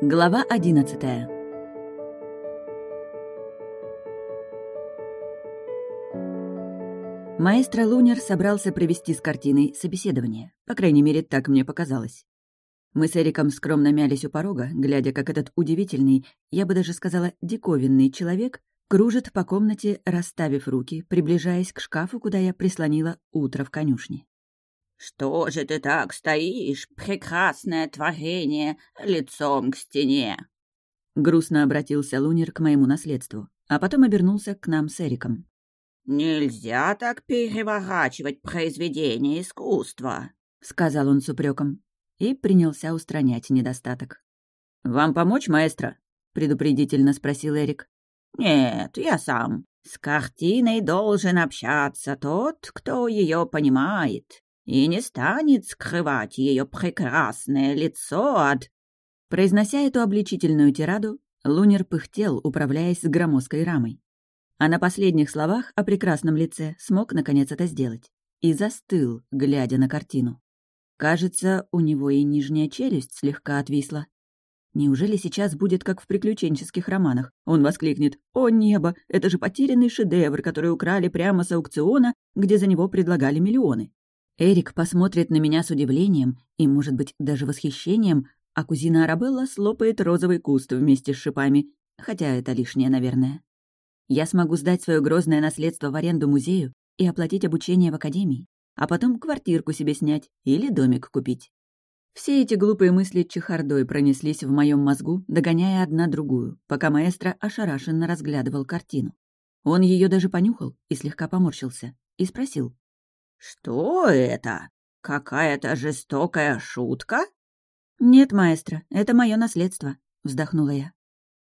Глава одиннадцатая Маэстро Лунер собрался провести с картиной собеседование. По крайней мере, так мне показалось. Мы с Эриком скромно мялись у порога, глядя, как этот удивительный, я бы даже сказала, диковинный человек кружит по комнате, расставив руки, приближаясь к шкафу, куда я прислонила утро в конюшне. «Что же ты так стоишь, прекрасное творение, лицом к стене?» Грустно обратился Лунер к моему наследству, а потом обернулся к нам с Эриком. «Нельзя так переворачивать произведение искусства», — сказал он с упреком и принялся устранять недостаток. «Вам помочь, маэстро?» — предупредительно спросил Эрик. «Нет, я сам. С картиной должен общаться тот, кто ее понимает и не станет скрывать ее прекрасное лицо от...» Произнося эту обличительную тираду, Лунер пыхтел, управляясь с громоздкой рамой. А на последних словах о прекрасном лице смог наконец это сделать. И застыл, глядя на картину. Кажется, у него и нижняя челюсть слегка отвисла. Неужели сейчас будет как в приключенческих романах? Он воскликнет «О небо! Это же потерянный шедевр, который украли прямо с аукциона, где за него предлагали миллионы!» Эрик посмотрит на меня с удивлением и, может быть, даже восхищением, а кузина Арабелла слопает розовый куст вместе с шипами, хотя это лишнее, наверное. Я смогу сдать свое грозное наследство в аренду музею и оплатить обучение в академии, а потом квартирку себе снять или домик купить. Все эти глупые мысли чехардой пронеслись в моем мозгу, догоняя одна другую, пока маэстро ошарашенно разглядывал картину. Он ее даже понюхал и слегка поморщился, и спросил. «Что это? Какая-то жестокая шутка?» «Нет, маэстро, это мое наследство», — вздохнула я.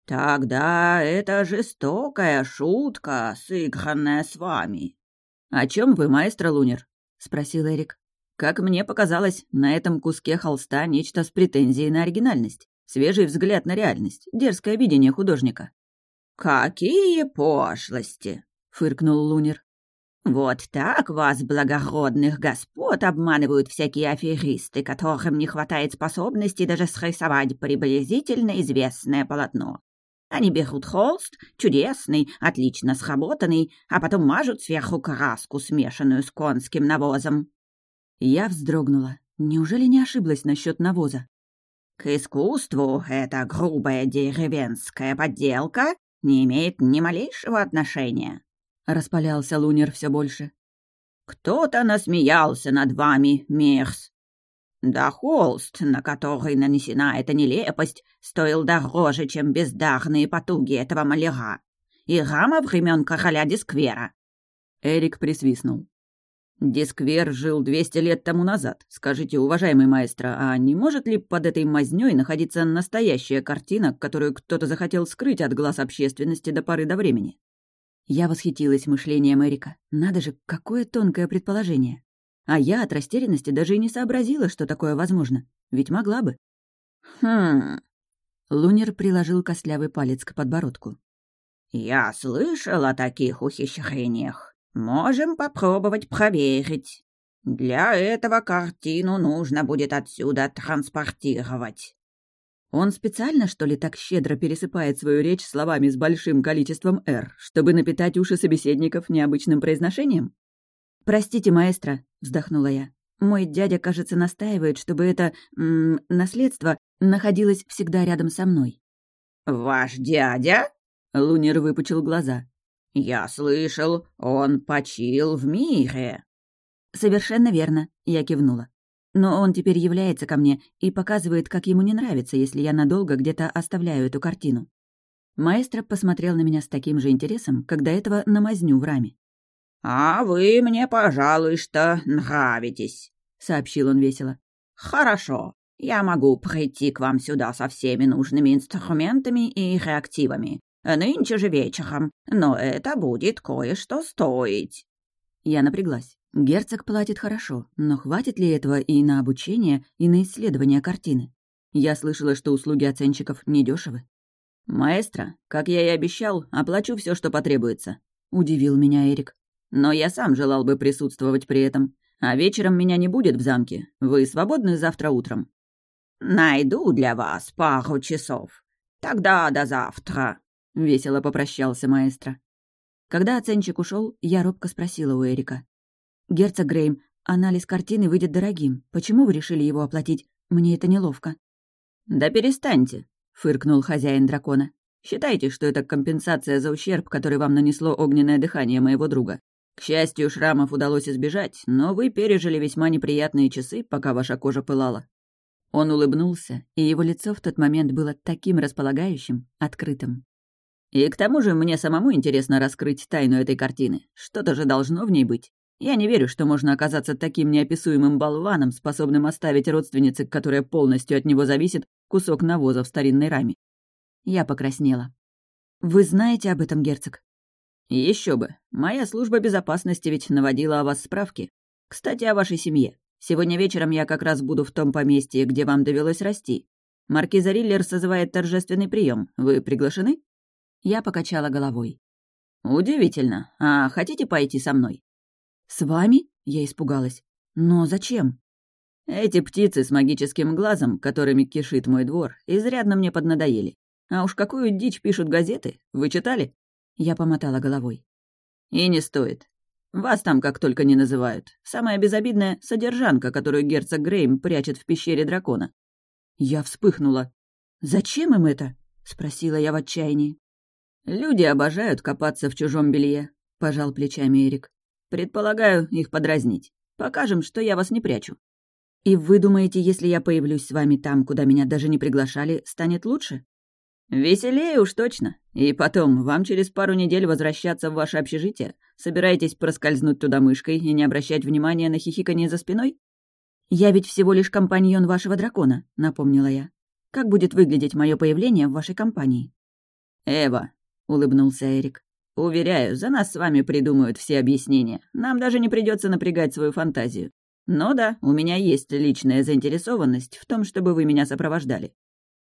«Тогда это жестокая шутка, сыгранная с вами». «О чем вы, маэстро Лунер?» — спросил Эрик. «Как мне показалось, на этом куске холста нечто с претензией на оригинальность, свежий взгляд на реальность, дерзкое видение художника». «Какие пошлости!» — фыркнул Лунер. Вот так вас, благородных господ, обманывают всякие аферисты, которым не хватает способности даже срисовать приблизительно известное полотно. Они берут холст, чудесный, отлично сработанный, а потом мажут сверху краску, смешанную с конским навозом. Я вздрогнула. Неужели не ошиблась насчет навоза? К искусству эта грубая деревенская подделка не имеет ни малейшего отношения. Распалялся Лунер все больше. «Кто-то насмеялся над вами, Мирс. Да холст, на который нанесена эта нелепость, стоил дороже, чем бездарные потуги этого маляра. И рама времен короля Дисквера». Эрик присвистнул. «Дисквер жил двести лет тому назад. Скажите, уважаемый маэстро, а не может ли под этой мазнёй находиться настоящая картина, которую кто-то захотел скрыть от глаз общественности до поры до времени?» Я восхитилась мышлением Эрика. Надо же, какое тонкое предположение. А я от растерянности даже и не сообразила, что такое возможно. Ведь могла бы. «Хм...» Лунер приложил костлявый палец к подбородку. «Я слышал о таких ухищрениях. Можем попробовать проверить. Для этого картину нужно будет отсюда транспортировать». Он специально, что ли, так щедро пересыпает свою речь словами с большим количеством «р», чтобы напитать уши собеседников необычным произношением? «Простите, маэстро», — вздохнула я. «Мой дядя, кажется, настаивает, чтобы это... М наследство находилось всегда рядом со мной». «Ваш дядя?» — Лунер выпучил глаза. «Я слышал, он почил в мире». «Совершенно верно», — я кивнула. Но он теперь является ко мне и показывает, как ему не нравится, если я надолго где-то оставляю эту картину. Маэстро посмотрел на меня с таким же интересом, как до этого на мазню в раме. «А вы мне, пожалуй, что нравитесь», — сообщил он весело. «Хорошо, я могу прийти к вам сюда со всеми нужными инструментами и реактивами. Нынче же вечером, но это будет кое-что стоить». Я напряглась. Герцог платит хорошо, но хватит ли этого и на обучение, и на исследование картины? Я слышала, что услуги оценщиков недешевы. «Маэстро, как я и обещал, оплачу все, что потребуется», — удивил меня Эрик. «Но я сам желал бы присутствовать при этом. А вечером меня не будет в замке. Вы свободны завтра утром?» «Найду для вас пару часов. Тогда до завтра», — весело попрощался маэстро. Когда оценщик ушел, я робко спросила у Эрика. «Герцог Грейм, анализ картины выйдет дорогим. Почему вы решили его оплатить? Мне это неловко». «Да перестаньте», — фыркнул хозяин дракона. «Считайте, что это компенсация за ущерб, который вам нанесло огненное дыхание моего друга. К счастью, шрамов удалось избежать, но вы пережили весьма неприятные часы, пока ваша кожа пылала». Он улыбнулся, и его лицо в тот момент было таким располагающим, открытым. «И к тому же мне самому интересно раскрыть тайну этой картины. Что-то же должно в ней быть. Я не верю, что можно оказаться таким неописуемым болваном, способным оставить родственнице, которая полностью от него зависит, кусок навоза в старинной раме. Я покраснела. «Вы знаете об этом, герцог?» Еще бы. Моя служба безопасности ведь наводила о вас справки. Кстати, о вашей семье. Сегодня вечером я как раз буду в том поместье, где вам довелось расти. Маркиза Риллер созывает торжественный прием. Вы приглашены?» Я покачала головой. «Удивительно. А хотите пойти со мной?» «С вами?» — я испугалась. «Но зачем?» «Эти птицы с магическим глазом, которыми кишит мой двор, изрядно мне поднадоели. А уж какую дичь пишут газеты, вы читали?» Я помотала головой. «И не стоит. Вас там как только не называют. Самая безобидная — содержанка, которую герцог Грейм прячет в пещере дракона». Я вспыхнула. «Зачем им это?» — спросила я в отчаянии. «Люди обожают копаться в чужом белье», — пожал плечами Эрик. Предполагаю, их подразнить. Покажем, что я вас не прячу». «И вы думаете, если я появлюсь с вами там, куда меня даже не приглашали, станет лучше?» «Веселее уж точно. И потом, вам через пару недель возвращаться в ваше общежитие? Собираетесь проскользнуть туда мышкой и не обращать внимания на хихиканье за спиной?» «Я ведь всего лишь компаньон вашего дракона», — напомнила я. «Как будет выглядеть мое появление в вашей компании?» «Эва», — улыбнулся Эрик, Уверяю, за нас с вами придумают все объяснения. Нам даже не придется напрягать свою фантазию. Но да, у меня есть личная заинтересованность в том, чтобы вы меня сопровождали.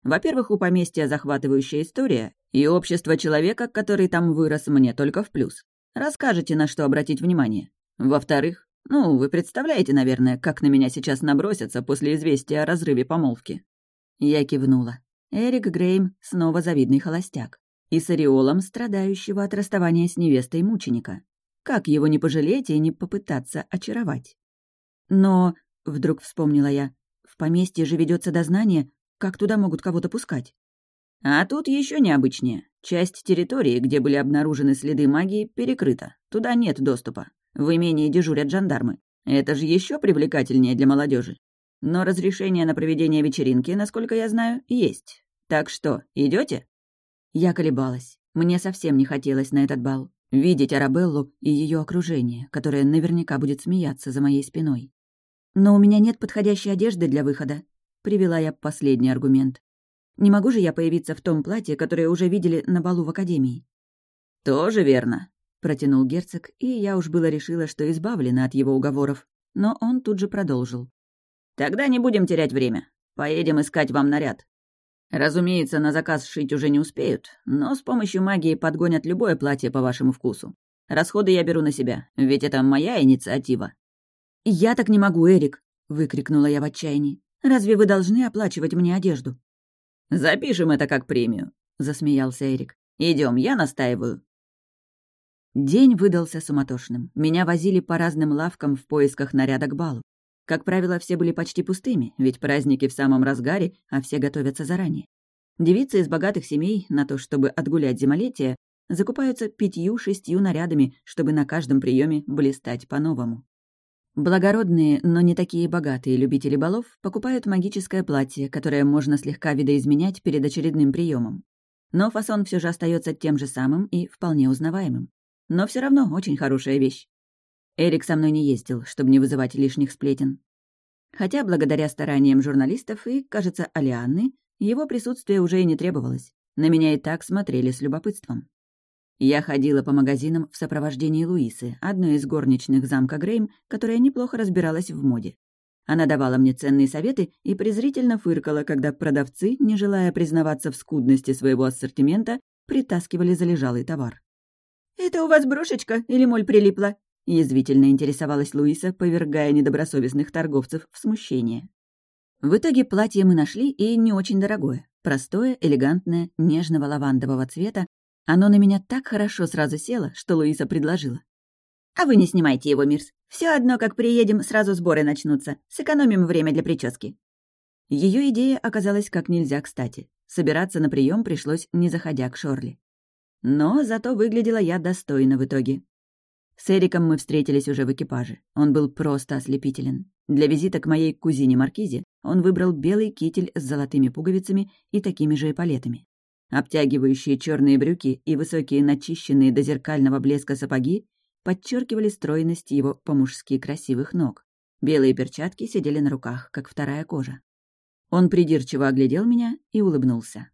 Во-первых, у поместья захватывающая история, и общество человека, который там вырос, мне только в плюс. Расскажете, на что обратить внимание. Во-вторых, ну, вы представляете, наверное, как на меня сейчас набросятся после известия о разрыве помолвки. Я кивнула. Эрик Грейм снова завидный холостяк и с ореолом страдающего от расставания с невестой мученика. Как его не пожалеть и не попытаться очаровать? Но, вдруг вспомнила я, в поместье же ведется дознание, как туда могут кого-то пускать? А тут еще необычнее. Часть территории, где были обнаружены следы магии, перекрыта. Туда нет доступа. В имении дежурят жандармы. Это же еще привлекательнее для молодежи. Но разрешение на проведение вечеринки, насколько я знаю, есть. Так что, идете? Я колебалась. Мне совсем не хотелось на этот бал. Видеть Арабеллу и ее окружение, которое наверняка будет смеяться за моей спиной. «Но у меня нет подходящей одежды для выхода», — привела я последний аргумент. «Не могу же я появиться в том платье, которое уже видели на балу в Академии?» «Тоже верно», — протянул герцог, и я уж было решила, что избавлена от его уговоров. Но он тут же продолжил. «Тогда не будем терять время. Поедем искать вам наряд. Разумеется, на заказ шить уже не успеют, но с помощью магии подгонят любое платье по вашему вкусу. Расходы я беру на себя, ведь это моя инициатива». «Я так не могу, Эрик!» — выкрикнула я в отчаянии. «Разве вы должны оплачивать мне одежду?» «Запишем это как премию», — засмеялся Эрик. Идем, я настаиваю». День выдался суматошным. Меня возили по разным лавкам в поисках наряда к балу. Как правило, все были почти пустыми, ведь праздники в самом разгаре, а все готовятся заранее. Девицы из богатых семей на то, чтобы отгулять зимолетие, закупаются пятью-шестью нарядами, чтобы на каждом приеме блистать по-новому. Благородные, но не такие богатые любители балов покупают магическое платье, которое можно слегка видоизменять перед очередным приемом. Но фасон все же остается тем же самым и вполне узнаваемым. Но все равно очень хорошая вещь. Эрик со мной не ездил, чтобы не вызывать лишних сплетен. Хотя благодаря стараниям журналистов и, кажется, Алианны, его присутствие уже и не требовалось. На меня и так смотрели с любопытством. Я ходила по магазинам в сопровождении Луисы, одной из горничных замка Грейм, которая неплохо разбиралась в моде. Она давала мне ценные советы и презрительно фыркала, когда продавцы, не желая признаваться в скудности своего ассортимента, притаскивали залежалый товар. «Это у вас брошечка или моль прилипла?» Язвительно интересовалась Луиса, повергая недобросовестных торговцев в смущение. В итоге платье мы нашли и не очень дорогое. Простое, элегантное, нежного лавандового цвета. Оно на меня так хорошо сразу село, что Луиса предложила. «А вы не снимайте его, Мирс. Все одно, как приедем, сразу сборы начнутся. Сэкономим время для прически». Ее идея оказалась как нельзя кстати. Собираться на прием пришлось, не заходя к Шорли. Но зато выглядела я достойно в итоге. С Эриком мы встретились уже в экипаже. Он был просто ослепителен. Для визита к моей кузине Маркизе он выбрал белый китель с золотыми пуговицами и такими же эполетами. Обтягивающие черные брюки и высокие начищенные до зеркального блеска сапоги подчеркивали стройность его по-мужски красивых ног. Белые перчатки сидели на руках, как вторая кожа. Он придирчиво оглядел меня и улыбнулся.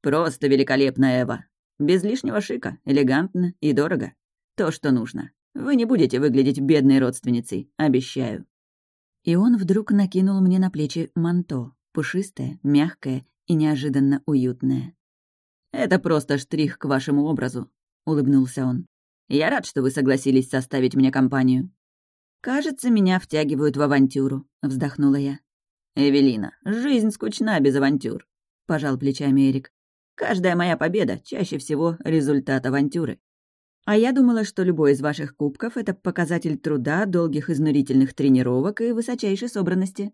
«Просто великолепно, Эва. Без лишнего шика, элегантно и дорого. То, что нужно. Вы не будете выглядеть бедной родственницей, обещаю». И он вдруг накинул мне на плечи манто, пушистое, мягкое и неожиданно уютное. «Это просто штрих к вашему образу», — улыбнулся он. «Я рад, что вы согласились составить мне компанию». «Кажется, меня втягивают в авантюру», — вздохнула я. «Эвелина, жизнь скучна без авантюр», — пожал плечами Эрик. «Каждая моя победа чаще всего результат авантюры. А я думала, что любой из ваших кубков — это показатель труда, долгих изнурительных тренировок и высочайшей собранности».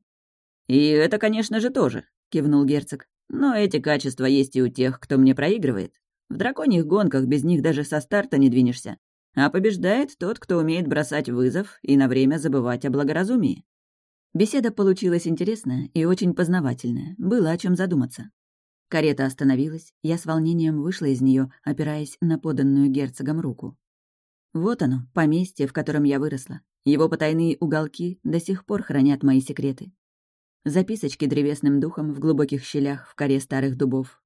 «И это, конечно же, тоже», — кивнул герцог. «Но эти качества есть и у тех, кто мне проигрывает. В драконьих гонках без них даже со старта не двинешься. А побеждает тот, кто умеет бросать вызов и на время забывать о благоразумии. Беседа получилась интересная и очень познавательная, было о чем задуматься. Карета остановилась, я с волнением вышла из нее, опираясь на поданную герцогом руку. Вот оно, поместье, в котором я выросла. Его потайные уголки до сих пор хранят мои секреты. Записочки древесным духом в глубоких щелях в коре старых дубов.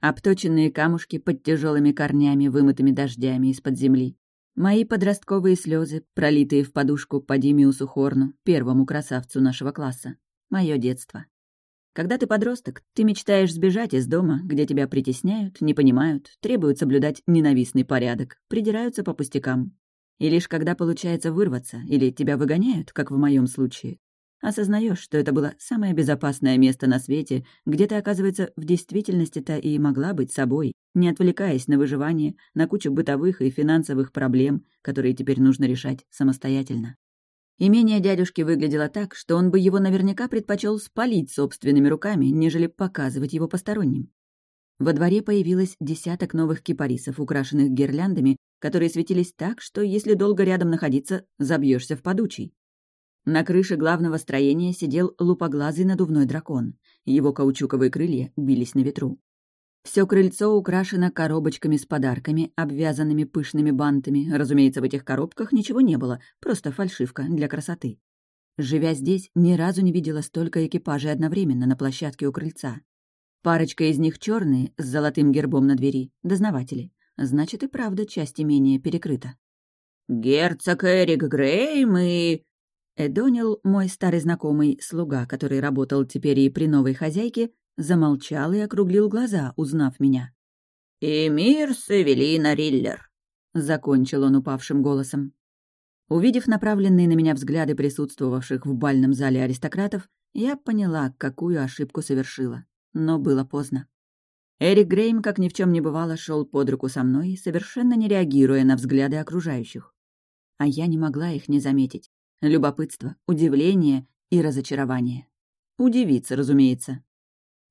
Обточенные камушки под тяжелыми корнями, вымытыми дождями из-под земли. Мои подростковые слезы, пролитые в подушку по Димиусу Хорну, первому красавцу нашего класса. Мое детство. Когда ты подросток, ты мечтаешь сбежать из дома, где тебя притесняют, не понимают, требуют соблюдать ненавистный порядок, придираются по пустякам. И лишь когда получается вырваться или тебя выгоняют, как в моем случае, осознаешь, что это было самое безопасное место на свете, где ты, оказывается, в действительности-то и могла быть собой, не отвлекаясь на выживание, на кучу бытовых и финансовых проблем, которые теперь нужно решать самостоятельно. Имение дядюшки выглядело так, что он бы его наверняка предпочел спалить собственными руками, нежели показывать его посторонним. Во дворе появилось десяток новых кипарисов, украшенных гирляндами, которые светились так, что если долго рядом находиться, забьешься в подучий. На крыше главного строения сидел лупоглазый надувной дракон. Его каучуковые крылья бились на ветру. Все крыльцо украшено коробочками с подарками, обвязанными пышными бантами. Разумеется, в этих коробках ничего не было, просто фальшивка для красоты. Живя здесь, ни разу не видела столько экипажей одновременно на площадке у крыльца. Парочка из них черные, с золотым гербом на двери, дознаватели. Значит, и правда часть имения перекрыта. «Герцог Эрик Грейм и...» Эдонил, мой старый знакомый, слуга, который работал теперь и при новой хозяйке, замолчал и округлил глаза, узнав меня. «Эмир Севелина Риллер», — закончил он упавшим голосом. Увидев направленные на меня взгляды присутствовавших в бальном зале аристократов, я поняла, какую ошибку совершила. Но было поздно. Эрик Грейм, как ни в чем не бывало, шел под руку со мной, совершенно не реагируя на взгляды окружающих. А я не могла их не заметить. Любопытство, удивление и разочарование. Удивиться, разумеется.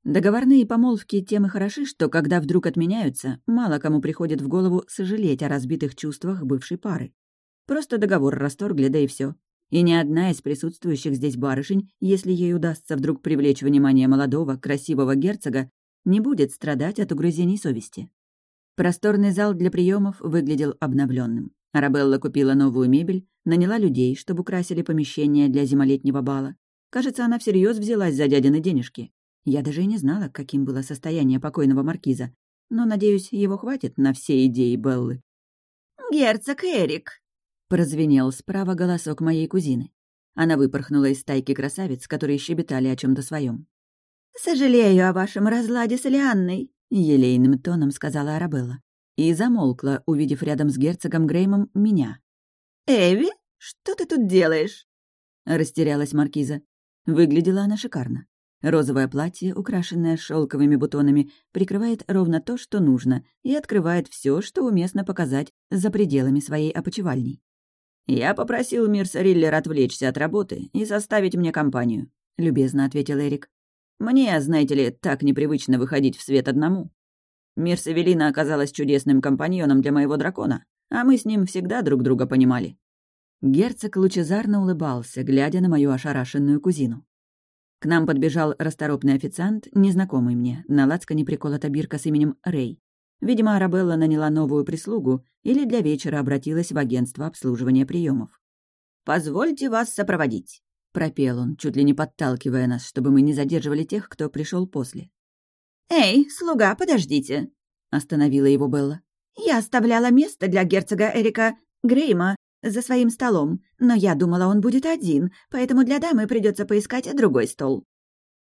Договорные помолвки тем и хороши, что когда вдруг отменяются, мало кому приходит в голову сожалеть о разбитых чувствах бывшей пары. Просто договор расторгли, да и все. И ни одна из присутствующих здесь барышень, если ей удастся вдруг привлечь внимание молодого, красивого герцога, не будет страдать от угрызений совести. Просторный зал для приемов выглядел обновленным. Арабелла купила новую мебель, наняла людей, чтобы украсили помещение для зимолетнего бала. Кажется, она всерьез взялась за дядины денежки. Я даже и не знала, каким было состояние покойного маркиза, но, надеюсь, его хватит на все идеи Беллы. «Герцог Эрик!» — прозвенел справа голосок моей кузины. Она выпорхнула из стайки красавиц, которые щебетали о чем то своем. «Сожалею о вашем разладе с Лианной», — елейным тоном сказала Арабелла. И замолкла, увидев рядом с герцогом Греймом меня. «Эви, что ты тут делаешь?» — растерялась маркиза. Выглядела она шикарно. Розовое платье, украшенное шелковыми бутонами, прикрывает ровно то, что нужно, и открывает все, что уместно показать за пределами своей опочивальни. «Я попросил Мирс Риллер отвлечься от работы и составить мне компанию», — любезно ответил Эрик. «Мне, знаете ли, так непривычно выходить в свет одному. Мирс Эвелина оказалась чудесным компаньоном для моего дракона, а мы с ним всегда друг друга понимали». Герцог лучезарно улыбался, глядя на мою ошарашенную кузину. К нам подбежал расторопный официант, незнакомый мне, на лацкане приколота бирка с именем Рэй. Видимо, Арабелла наняла новую прислугу или для вечера обратилась в агентство обслуживания приемов. «Позвольте вас сопроводить», — пропел он, чуть ли не подталкивая нас, чтобы мы не задерживали тех, кто пришел после. «Эй, слуга, подождите», — остановила его Белла. «Я оставляла место для герцога Эрика Грейма за своим столом, но я думала, он будет один, поэтому для дамы придется поискать другой стол».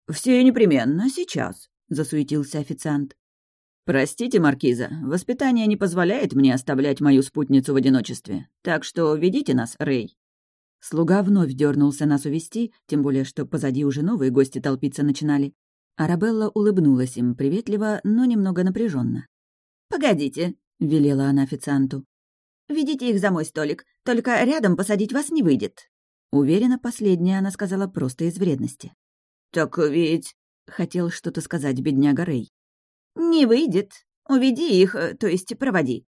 «Все непременно, сейчас», — засуетился официант. «Простите, Маркиза, воспитание не позволяет мне оставлять мою спутницу в одиночестве, так что ведите нас, Рэй». Слуга вновь дернулся нас увести, тем более, что позади уже новые гости толпиться начинали. Арабелла улыбнулась им приветливо, но немного напряженно. «Погодите», — велела она официанту. «Ведите их за мой столик, только рядом посадить вас не выйдет». Уверена, последнее она сказала просто из вредности. «Так ведь...» — хотел что-то сказать бедняга Рэй. «Не выйдет. Уведи их, э, то есть проводи».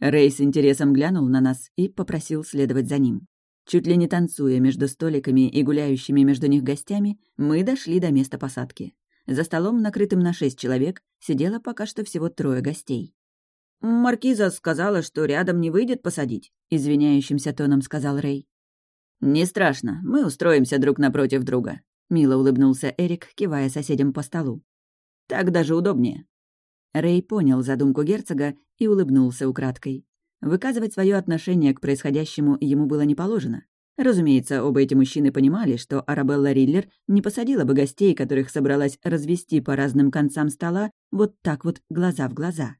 Рэй с интересом глянул на нас и попросил следовать за ним. Чуть ли не танцуя между столиками и гуляющими между них гостями, мы дошли до места посадки. За столом, накрытым на шесть человек, сидело пока что всего трое гостей. «Маркиза сказала, что рядом не выйдет посадить», — извиняющимся тоном сказал Рэй. «Не страшно, мы устроимся друг напротив друга», — мило улыбнулся Эрик, кивая соседям по столу. «Так даже удобнее». Рэй понял задумку герцога и улыбнулся украдкой. Выказывать свое отношение к происходящему ему было не положено. Разумеется, оба эти мужчины понимали, что Арабелла Риллер не посадила бы гостей, которых собралась развести по разным концам стола, вот так вот глаза в глаза.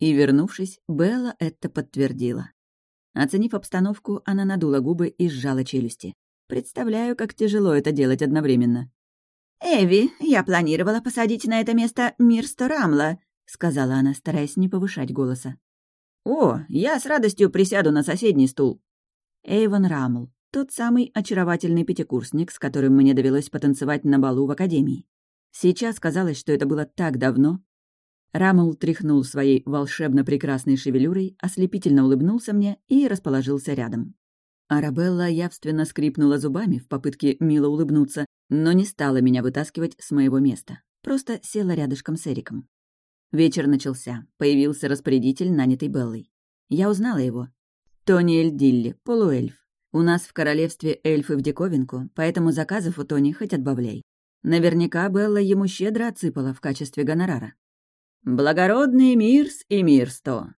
И, вернувшись, Белла это подтвердила. Оценив обстановку, она надула губы и сжала челюсти. Представляю, как тяжело это делать одновременно. «Эви, я планировала посадить на это место Мирсто Рамла», — сказала она, стараясь не повышать голоса. «О, я с радостью присяду на соседний стул». Эйвон Рамл, тот самый очаровательный пятикурсник, с которым мне довелось потанцевать на балу в академии. Сейчас казалось, что это было так давно, Рамул тряхнул своей волшебно прекрасной шевелюрой, ослепительно улыбнулся мне и расположился рядом. Арабелла явственно скрипнула зубами в попытке мило улыбнуться, но не стала меня вытаскивать с моего места. Просто села рядышком с Эриком. Вечер начался. Появился распорядитель, нанятый Беллой. Я узнала его. Тони Эльдилли, полуэльф. У нас в королевстве эльфы в диковинку, поэтому заказов у Тони хоть отбавляй. Наверняка Белла ему щедро отсыпала в качестве гонорара. «Благородный Мирс и Мирсто!»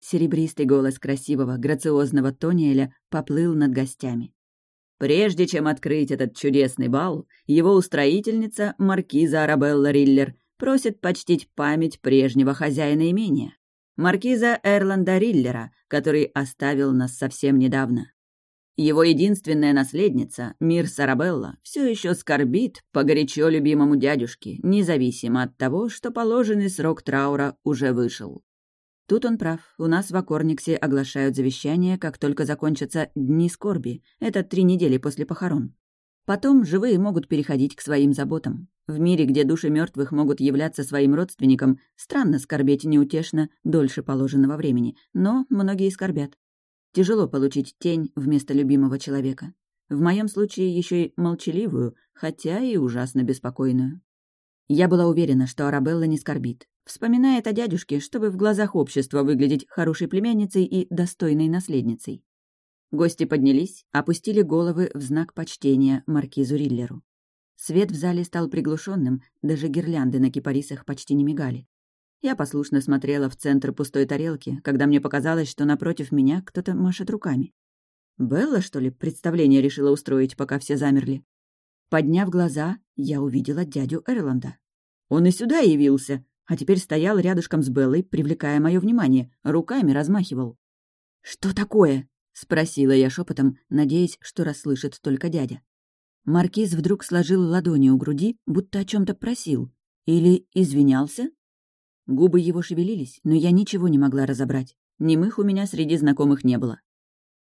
Серебристый голос красивого, грациозного Тониэля поплыл над гостями. Прежде чем открыть этот чудесный бал, его устроительница, маркиза Арабелла Риллер, просит почтить память прежнего хозяина имения, маркиза Эрланда Риллера, который оставил нас совсем недавно. Его единственная наследница, Мир Сарабелла, все еще скорбит по горячо любимому дядюшке, независимо от того, что положенный срок траура уже вышел. Тут он прав. У нас в Акорниксе оглашают завещание, как только закончатся дни скорби. Это три недели после похорон. Потом живые могут переходить к своим заботам. В мире, где души мертвых могут являться своим родственникам, странно скорбеть неутешно дольше положенного времени, но многие скорбят. Тяжело получить тень вместо любимого человека. В моем случае еще и молчаливую, хотя и ужасно беспокойную. Я была уверена, что Арабелла не скорбит. Вспоминает о дядюшке, чтобы в глазах общества выглядеть хорошей племянницей и достойной наследницей. Гости поднялись, опустили головы в знак почтения маркизу Риллеру. Свет в зале стал приглушенным, даже гирлянды на кипарисах почти не мигали. Я послушно смотрела в центр пустой тарелки, когда мне показалось, что напротив меня кто-то машет руками. Белла, что ли, представление решила устроить, пока все замерли? Подняв глаза, я увидела дядю Эрланда. Он и сюда явился, а теперь стоял рядышком с Беллой, привлекая мое внимание, руками размахивал. «Что такое?» — спросила я шепотом, надеясь, что расслышит только дядя. Маркиз вдруг сложил ладони у груди, будто о чем то просил. Или извинялся? Губы его шевелились, но я ничего не могла разобрать. Немых у меня среди знакомых не было.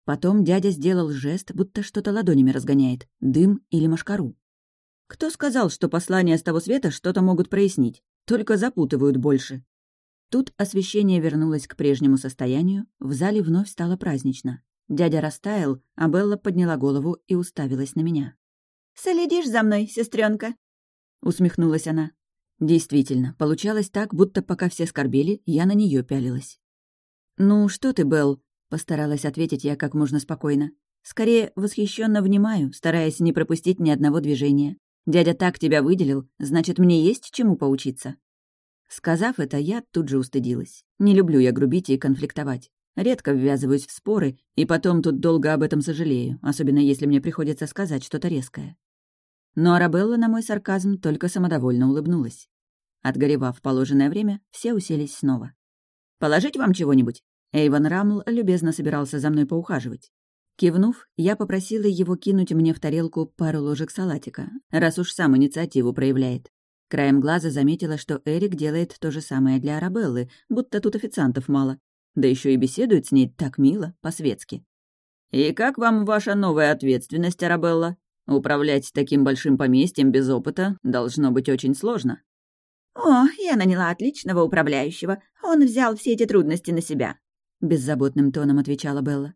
Потом дядя сделал жест, будто что-то ладонями разгоняет, дым или машкару. Кто сказал, что послания с того света что-то могут прояснить? Только запутывают больше. Тут освещение вернулось к прежнему состоянию, в зале вновь стало празднично. Дядя растаял, а Белла подняла голову и уставилась на меня. «Следишь за мной, сестренка? усмехнулась она. Действительно, получалось так, будто пока все скорбели, я на нее пялилась. «Ну, что ты, Белл?» — постаралась ответить я как можно спокойно. Скорее, восхищенно внимаю, стараясь не пропустить ни одного движения. Дядя так тебя выделил, значит, мне есть чему поучиться. Сказав это, я тут же устыдилась. Не люблю я грубить и конфликтовать. Редко ввязываюсь в споры, и потом тут долго об этом сожалею, особенно если мне приходится сказать что-то резкое. Но Арабелла на мой сарказм только самодовольно улыбнулась. Отгоревав положенное время, все уселись снова. «Положить вам чего-нибудь?» Эйвен Рамл любезно собирался за мной поухаживать. Кивнув, я попросила его кинуть мне в тарелку пару ложек салатика, раз уж сам инициативу проявляет. Краем глаза заметила, что Эрик делает то же самое для Арабеллы, будто тут официантов мало. Да еще и беседует с ней так мило, по-светски. «И как вам ваша новая ответственность, Арабелла? Управлять таким большим поместьем без опыта должно быть очень сложно». «О, я наняла отличного управляющего. Он взял все эти трудности на себя», — беззаботным тоном отвечала Белла.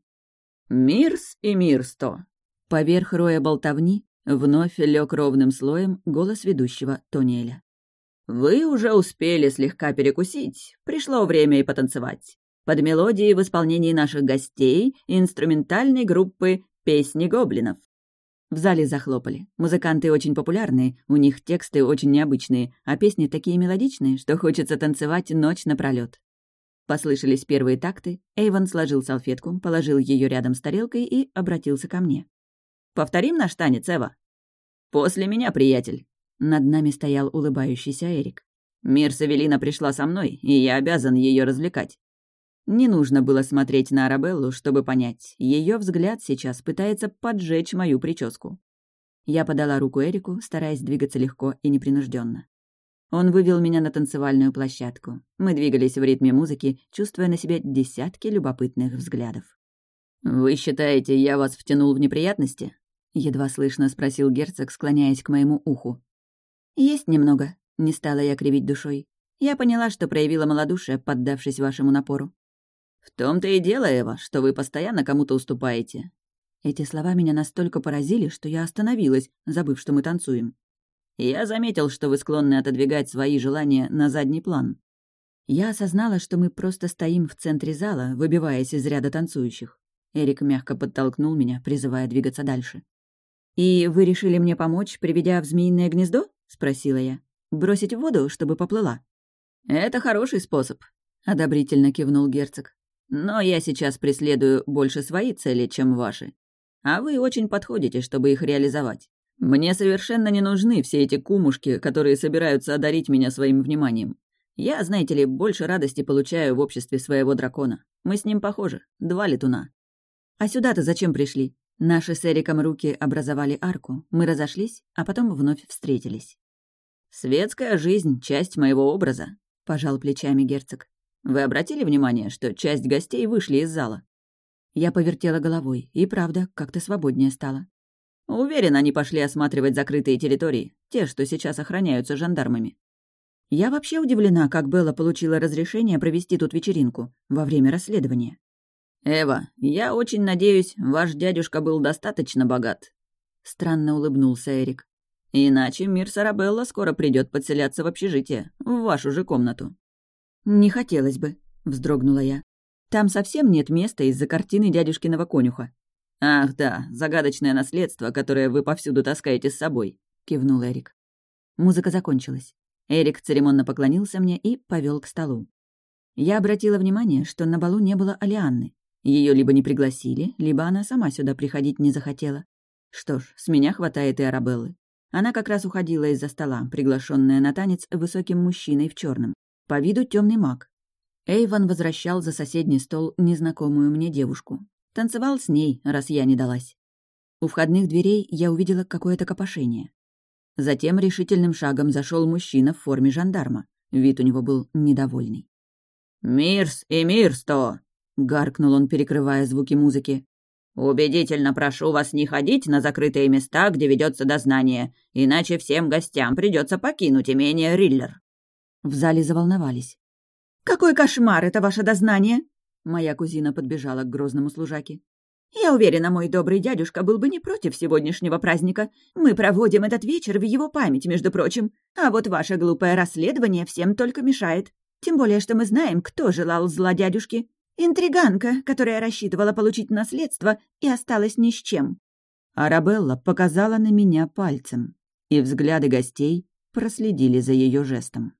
«Мирс и Мирсто». Поверх роя болтовни вновь лег ровным слоем голос ведущего Тониэля. «Вы уже успели слегка перекусить. Пришло время и потанцевать. Под мелодии в исполнении наших гостей инструментальной группы «Песни гоблинов». В зале захлопали. Музыканты очень популярные, у них тексты очень необычные, а песни такие мелодичные, что хочется танцевать ночь напролёт. Послышались первые такты, Эйвон сложил салфетку, положил ее рядом с тарелкой и обратился ко мне. «Повторим наш танец, Эва?» «После меня, приятель». Над нами стоял улыбающийся Эрик. «Мир Савелина пришла со мной, и я обязан ее развлекать». Не нужно было смотреть на Арабеллу, чтобы понять, ее взгляд сейчас пытается поджечь мою прическу. Я подала руку Эрику, стараясь двигаться легко и непринужденно. Он вывел меня на танцевальную площадку. Мы двигались в ритме музыки, чувствуя на себе десятки любопытных взглядов. «Вы считаете, я вас втянул в неприятности?» — едва слышно спросил герцог, склоняясь к моему уху. «Есть немного», — не стала я кривить душой. Я поняла, что проявила малодушие, поддавшись вашему напору. «В том-то и дело, Эва, что вы постоянно кому-то уступаете». Эти слова меня настолько поразили, что я остановилась, забыв, что мы танцуем. Я заметил, что вы склонны отодвигать свои желания на задний план. Я осознала, что мы просто стоим в центре зала, выбиваясь из ряда танцующих. Эрик мягко подтолкнул меня, призывая двигаться дальше. «И вы решили мне помочь, приведя в змеиное гнездо?» — спросила я. «Бросить в воду, чтобы поплыла?» «Это хороший способ», — одобрительно кивнул герцог. «Но я сейчас преследую больше свои цели, чем ваши. А вы очень подходите, чтобы их реализовать. Мне совершенно не нужны все эти кумушки, которые собираются одарить меня своим вниманием. Я, знаете ли, больше радости получаю в обществе своего дракона. Мы с ним похожи, два летуна. А сюда-то зачем пришли? Наши с Эриком руки образовали арку, мы разошлись, а потом вновь встретились. «Светская жизнь — часть моего образа», — пожал плечами герцог. «Вы обратили внимание, что часть гостей вышли из зала?» Я повертела головой, и правда, как-то свободнее стало. Уверен, они пошли осматривать закрытые территории, те, что сейчас охраняются жандармами. Я вообще удивлена, как Белла получила разрешение провести тут вечеринку во время расследования. «Эва, я очень надеюсь, ваш дядюшка был достаточно богат». Странно улыбнулся Эрик. «Иначе мир Сарабелла скоро придет подселяться в общежитие, в вашу же комнату». «Не хотелось бы», — вздрогнула я. «Там совсем нет места из-за картины дядюшкиного конюха. «Ах да, загадочное наследство, которое вы повсюду таскаете с собой», — кивнул Эрик. Музыка закончилась. Эрик церемонно поклонился мне и повел к столу. Я обратила внимание, что на балу не было Алианны. Ее либо не пригласили, либо она сама сюда приходить не захотела. Что ж, с меня хватает и Арабеллы. Она как раз уходила из-за стола, приглашенная на танец высоким мужчиной в черном. По виду темный маг. Эйван возвращал за соседний стол незнакомую мне девушку. Танцевал с ней, раз я не далась. У входных дверей я увидела какое-то копошение. Затем решительным шагом зашел мужчина в форме жандарма. Вид у него был недовольный. «Мирс и Мирсто!» — гаркнул он, перекрывая звуки музыки. «Убедительно прошу вас не ходить на закрытые места, где ведется дознание, иначе всем гостям придется покинуть имение Риллер». В зале заволновались. «Какой кошмар это ваше дознание!» Моя кузина подбежала к грозному служаке. «Я уверена, мой добрый дядюшка был бы не против сегодняшнего праздника. Мы проводим этот вечер в его память, между прочим. А вот ваше глупое расследование всем только мешает. Тем более, что мы знаем, кто желал зла дядюшке. Интриганка, которая рассчитывала получить наследство и осталась ни с чем. Арабелла показала на меня пальцем, и взгляды гостей проследили за ее жестом.